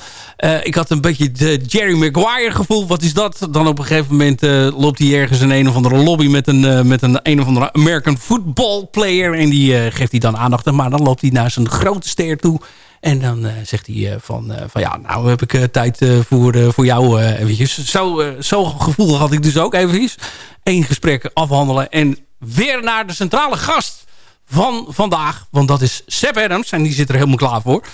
Ik had een beetje de Jerry Maguire gevoel. Wat is dat? Dan op een gegeven moment loopt hij ergens in een of andere lobby met een, met een, een of andere American football player. En die geeft hij dan aandacht. Maar dan loopt hij naar zijn grote ster toe. En dan zegt hij van, van ja, nou heb ik tijd voor, voor jou eventjes. Zo, Zo'n gevoel had ik dus ook eventjes. Eén gesprek afhandelen en weer naar de centrale gast van vandaag. Want dat is Seb Adams en die zit er helemaal klaar voor.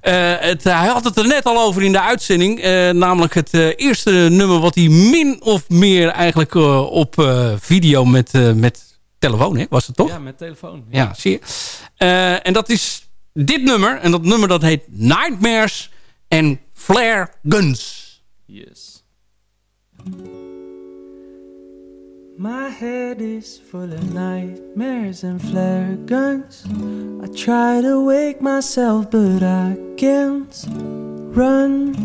Eh, het, hij had het er net al over in de uitzending. eh, namelijk het eh, eerste nummer wat hij min of meer eigenlijk eh, op eh, video met, eh, met telefoon, hè, was het toch? Ja, met telefoon. Ja, zie je. Eh, en dat is dit nummer. En dat nummer dat heet Nightmares en Flare Guns. Yes. My head is full of nightmares and flare guns. I try to wake myself, but I can't run.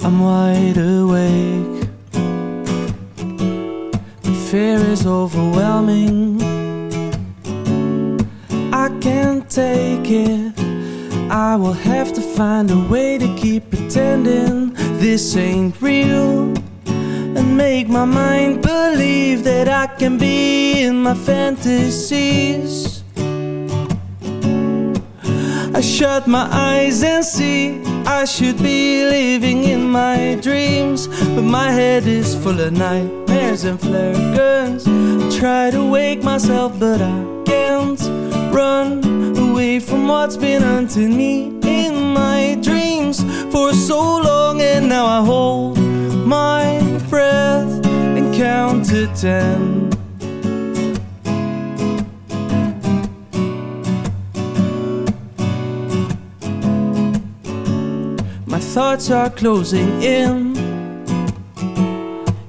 I'm wide awake. The fear is overwhelming. I can't take it. I will have to find a way to keep pretending this ain't real and make my mind believe that I can be in my fantasies. I shut my eyes and see I should be living in my dreams, but my head is full of nightmares and flare guns. I try to wake myself, but I can't run away from what's been unto me in my dreams for so long, and now I hold my breath and count to ten. My thoughts are closing in,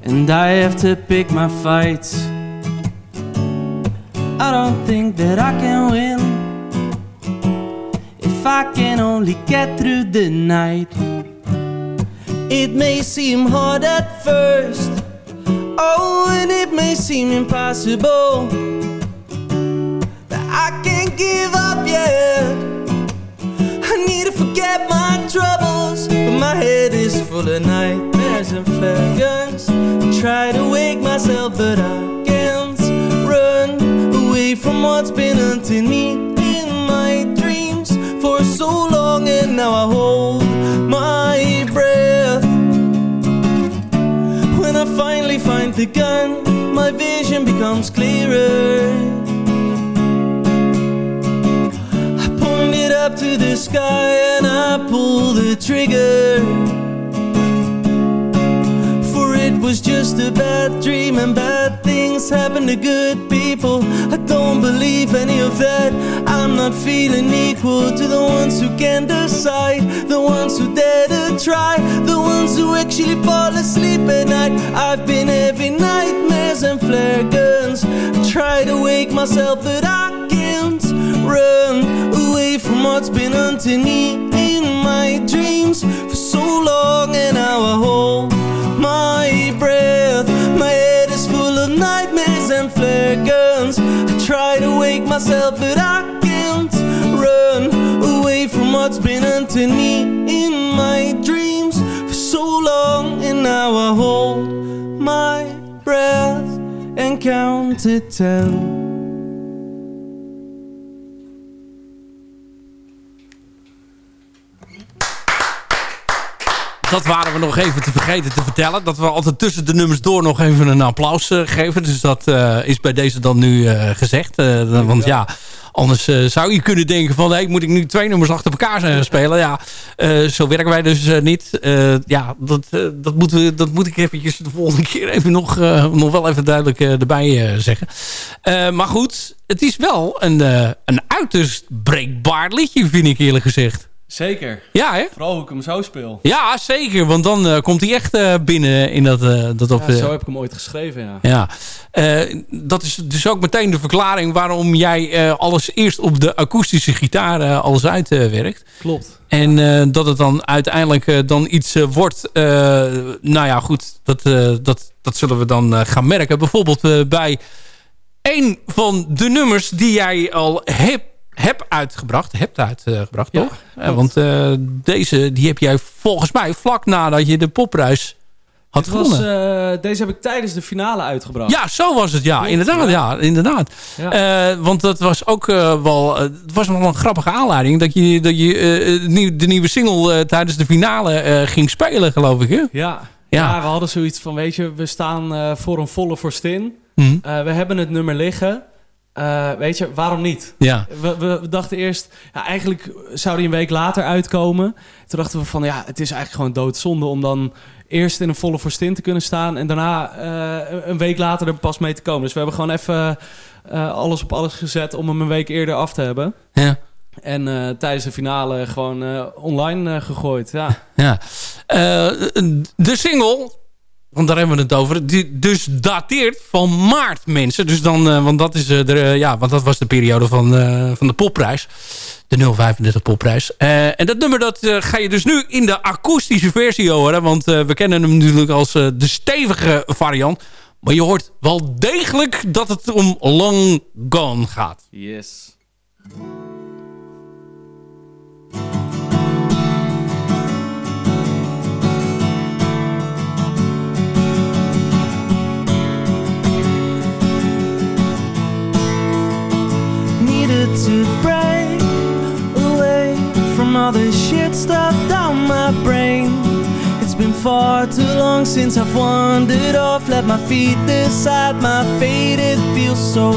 and I have to pick my fights. I don't think that I can win if I can only get through the night. It may seem hard at first, oh, and it may seem impossible that I can't give up yet. I need to forget my troubles, but my head is full of nightmares and flare guns. I try to wake myself, but I can't run away from what's been unto me in my dreams for so long, and now I hold find the gun, my vision becomes clearer. I point it up to the sky and I pull the trigger. For it was just a bad dream and bad things happen to good people. I don't believe any of that. I'm not feeling equal to the ones who can decide, the ones who dare to try, the ones who actually fall asleep at night. I've been having nightmares and flare guns. I try to wake myself, but I can't run away from what's been unto me in my dreams for so long, and now I hold my breath. Guns. I try to wake myself, but I can't run away from what's been unto me in my dreams for so long, and now I hold my breath and count to ten. Dat waren we nog even te vergeten te vertellen. Dat we altijd tussen de nummers door nog even een applaus eh, geven. Dus dat eh, is bij deze dan nu eh, gezegd. Want ja, anders zou je kunnen denken van... Hey, moet ik nu twee nummers achter elkaar eh, spelen? Ja, zo werken wij dus niet. Ja, dat, dat, moeten we, dat moet ik eventjes de volgende keer even nog, nog wel even duidelijk erbij zeggen. Maar goed, het is wel een, een uiterst breekbaar liedje, vind ik eerlijk gezegd. Zeker. Ja, hè? Vooral hoe ik hem zo speel. Ja, zeker. Want dan eh, komt hij echt eh, binnen in dat... eh, dat op, Ja, eh, zo heb ik hem ooit geschreven, ja. ja. Eh, dat is dus ook meteen de verklaring waarom jij eh, alles eerst op de akoestische gitaar eh, alles uitwerkt. Klopt. En eh, dat het dan uiteindelijk eh, dan iets wordt. eh, nou ja, goed. Dat, eh, dat, dat zullen we dan eh, gaan merken. Bijvoorbeeld eh, bij een van de nummers die jij al hebt heb uitgebracht. Hebt uitgebracht, Ja, toch? Eh, want eh, deze die heb jij volgens mij vlak nadat je de popprijs had Dit was, gewonnen. eh, deze heb ik tijdens de finale uitgebraand. Ja, zo was het. Ja, inderdaad. Ja, inderdaad. Want dat was ook wel... het was nog wel een grappige aanleiding... dat je, dat je de nieuwe single tijdens de finale ging spelen, geloof ik. Hè? Ja. Ja. We hadden zoiets van, weet je, we staan voor een volle vorstin. Eh, we hebben het nummer liggen. Eh, weet je, waarom niet? Ja. We, we, we dachten eerst, ja, eigenlijk zou die een week later uitkomen. Toen dachten we van, ja, het is eigenlijk gewoon doodzonde om dan eerst in een volle vorstin te kunnen staan en daarna eh, een week later er pas mee te komen. Dus we hebben gewoon even eh, alles op alles gezet om hem een week eerder af te hebben. Ja. En tijdens de finale gewoon online gegooid. Ja. ja. De single want daar hebben we het over. Die dus dateert van maart, mensen. Dus dan, eh, want, dat is, eh, de, eh, ja, want dat was de periode van, van de popprijs. De 035 popprijs. En dat nummer dat, ga je dus nu in de akoestische versie horen. Want we kennen hem natuurlijk als de stevige variant. Maar je hoort wel degelijk dat het om Long Gone gaat. Yes. To break away from all the shit stuff down my brain. It's been far too long since I've wandered off. Let my feet decide my fate. It feels so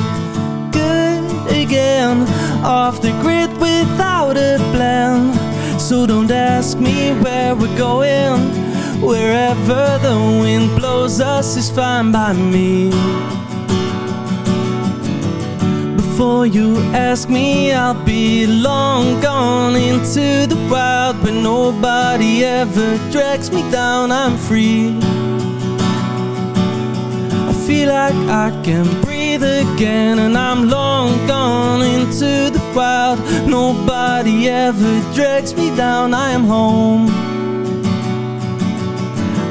good again. Off the grid without a plan. So don't ask me where we're going. Wherever the wind blows us is fine by me. Before you ask me, I'll be long gone into the wild But nobody ever drags me down. I'm free. I feel like I can breathe again, and I'm long gone into the wild. Nobody ever drags me down. I am home.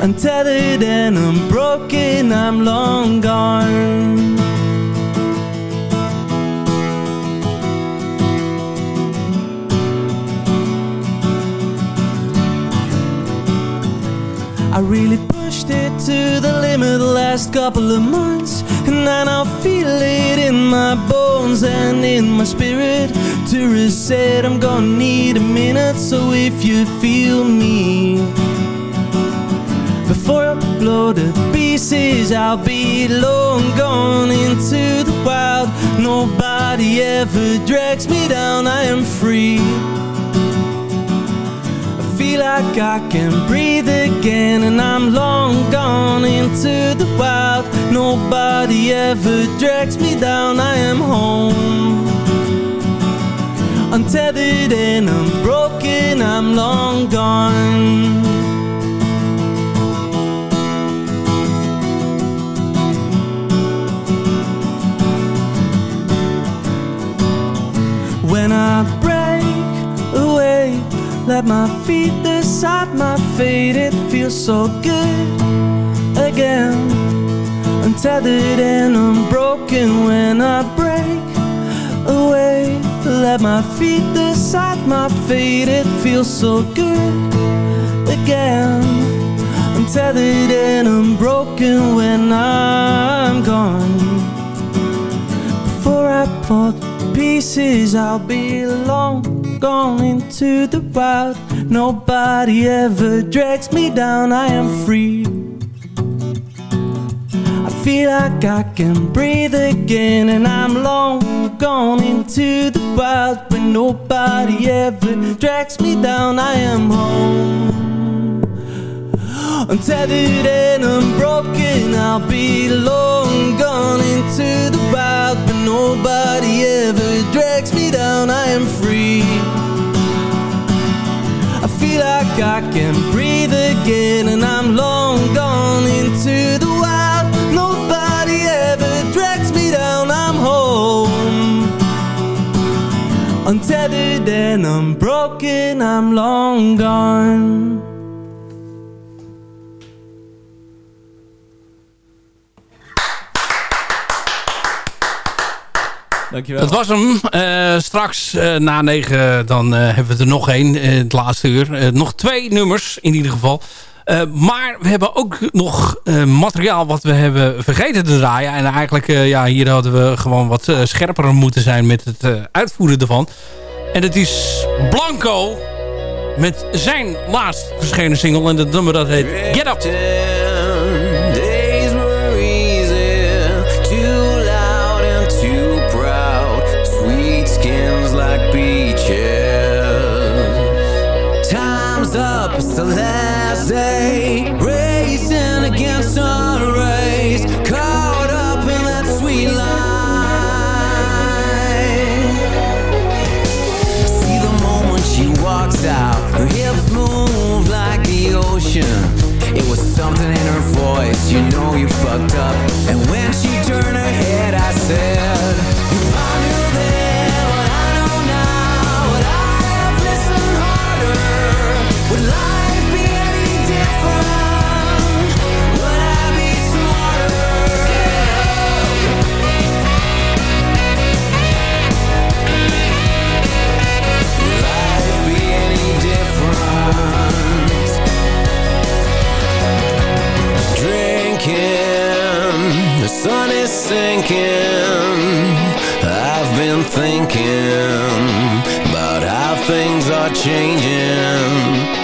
Untethered and unbroken, I'm long gone. I really pushed it to the limit the last couple of months. And I now feel it in my bones and in my spirit. Tourist said I'm gonna need a minute. So if you feel me Before I blow to pieces I'll be long gone into the wild. Nobody ever drags me down. I am free feel like I can breathe again And I'm long gone into the wild. Nobody ever drags me down I am home. Untethered and unbroken I'm long gone let my feet decide my fate. It feels so good again. Untethered and unbroken when I break away. Let my feet decide my fate. It feels so good again. Untethered and unbroken when I'm gone. Before I fall to pieces, I'll be long gone into the wild. Nobody ever drags me down. I am free. I feel like I can breathe again, and I'm long gone into the wild. When nobody ever drags me down, I am home. Untethered and unbroken, I'll be long gone into the wild. But nobody ever drags me down, I am free. I feel like I can breathe again, and I'm long gone into the wild. Nobody ever drags me down, I'm home. Untethered and unbroken, I'm long gone. Dankjewel. Dat was hem. Eh, straks eh, na negen dan eh, hebben we er nog één. het laatste uur. Nog twee nummers in ieder geval. Eh, maar we hebben ook nog eh, materiaal wat we hebben vergeten te draaien. En eigenlijk, ja, hier hadden we gewoon wat eh, scherper moeten zijn met het eh, uitvoeren ervan. En het is Blanco met zijn laatst verschenen single. En dat nummer dat heet Get Up. Me sinking. I've been thinking about how things are changing.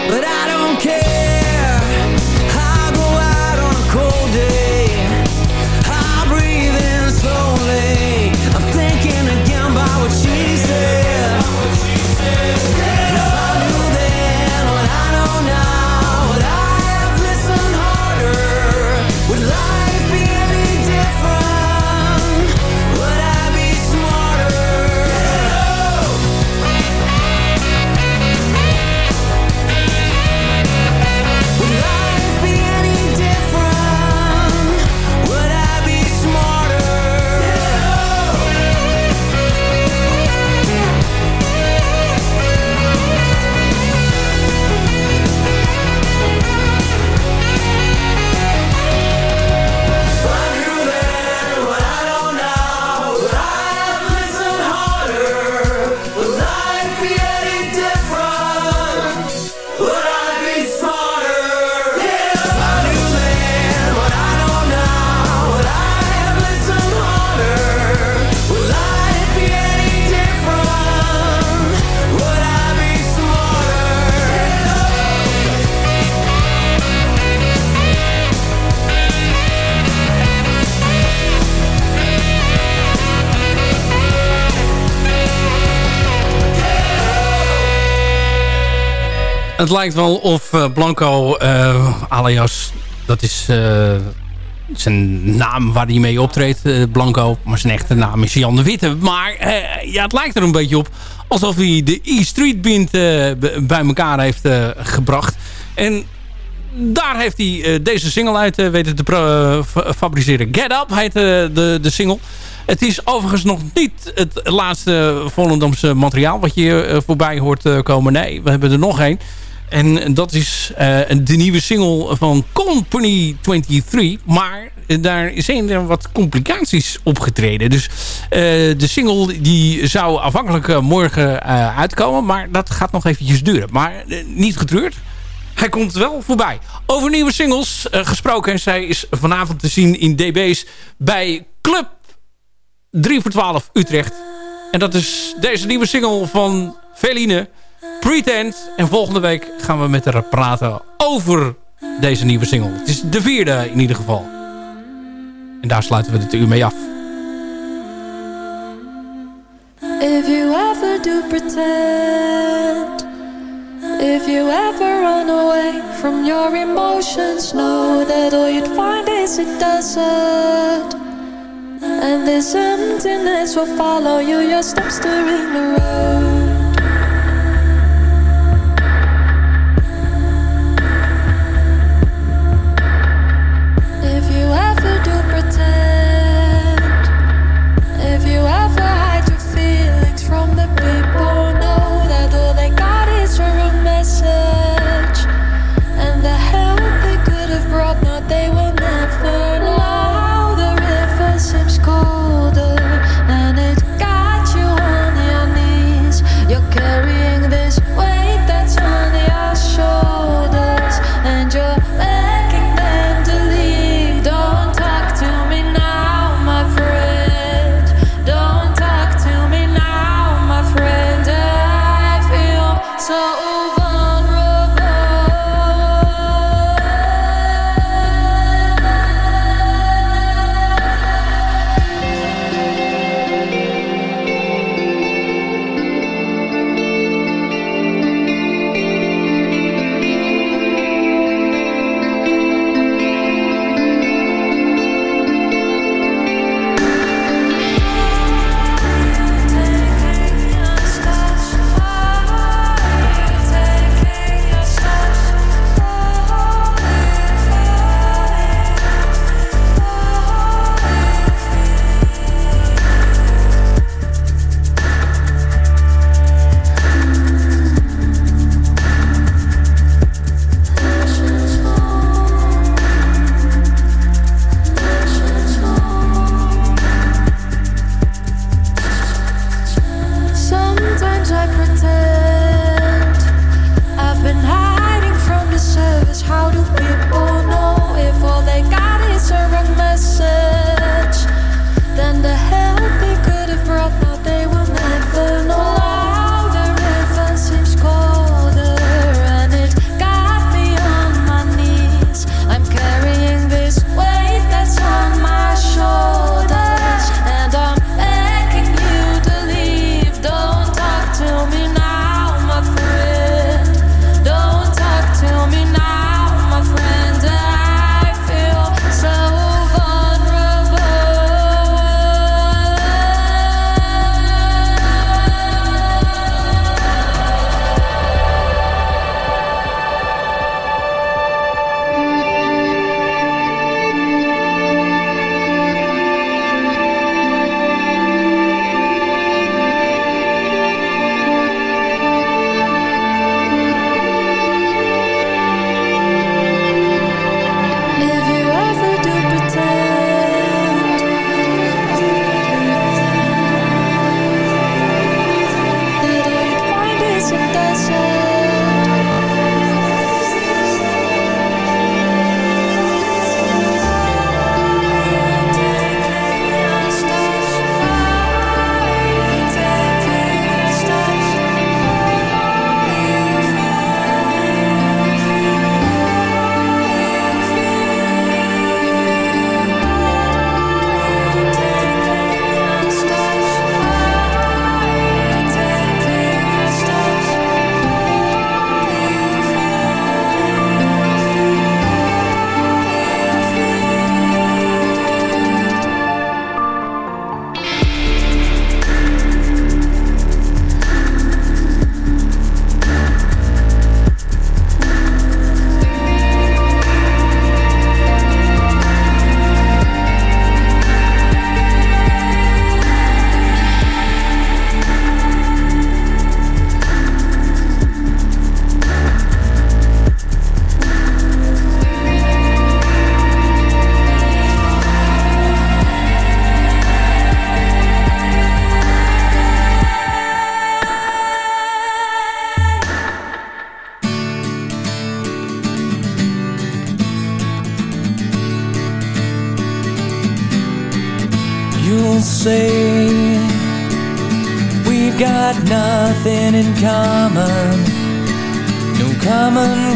Lijkt wel of eh, Blanco eh, alias... Dat is eh, zijn naam waar hij mee optreedt, Blanco. Maar zijn echte naam is Jan de Witte. Maar ja, het lijkt er een beetje op alsof hij de E-Street Band bij elkaar heeft gebracht. En daar heeft hij deze single uit weten te fabriceren. Get Up heet de, de single. Het is overigens nog niet het laatste Volendamse materiaal... wat je voorbij hoort komen. Nee, we hebben er nog één. En dat is eh, de nieuwe single van Company 23. Maar eh, daar zijn er wat complicaties opgetreden. Dus eh, de single die zou afhankelijk morgen uitkomen. Maar dat gaat nog eventjes duren. Maar niet getreurd. Hij komt wel voorbij. Over nieuwe singles gesproken. Zij is vanavond te zien in DB's bij Club 3 voor 12 Utrecht. En dat is deze nieuwe single van Veline, Pretend. En volgende week gaan we met haar praten over deze nieuwe single. Het is de vierde in ieder geval. En daar sluiten we het uur mee af. If you ever do pretend, if you ever run away from your emotions, know that all you'd find is a desert. And this emptiness will follow you, your steps during the road. Do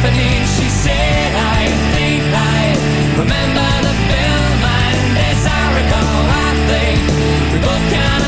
Tiffany? She said, I I remember the film, and as I recall, I think we both kinda liked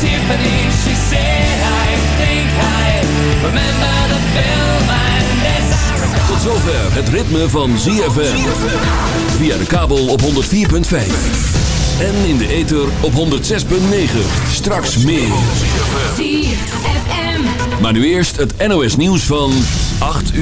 Tiffany? She said, I think I remember the film and recall. Tot zover het ritme van ZFM. Via de kabel op 104.5. En in de ether op 106.9. Straks meer. ZFM. Maar nu eerst het NOS nieuws van 8 uur.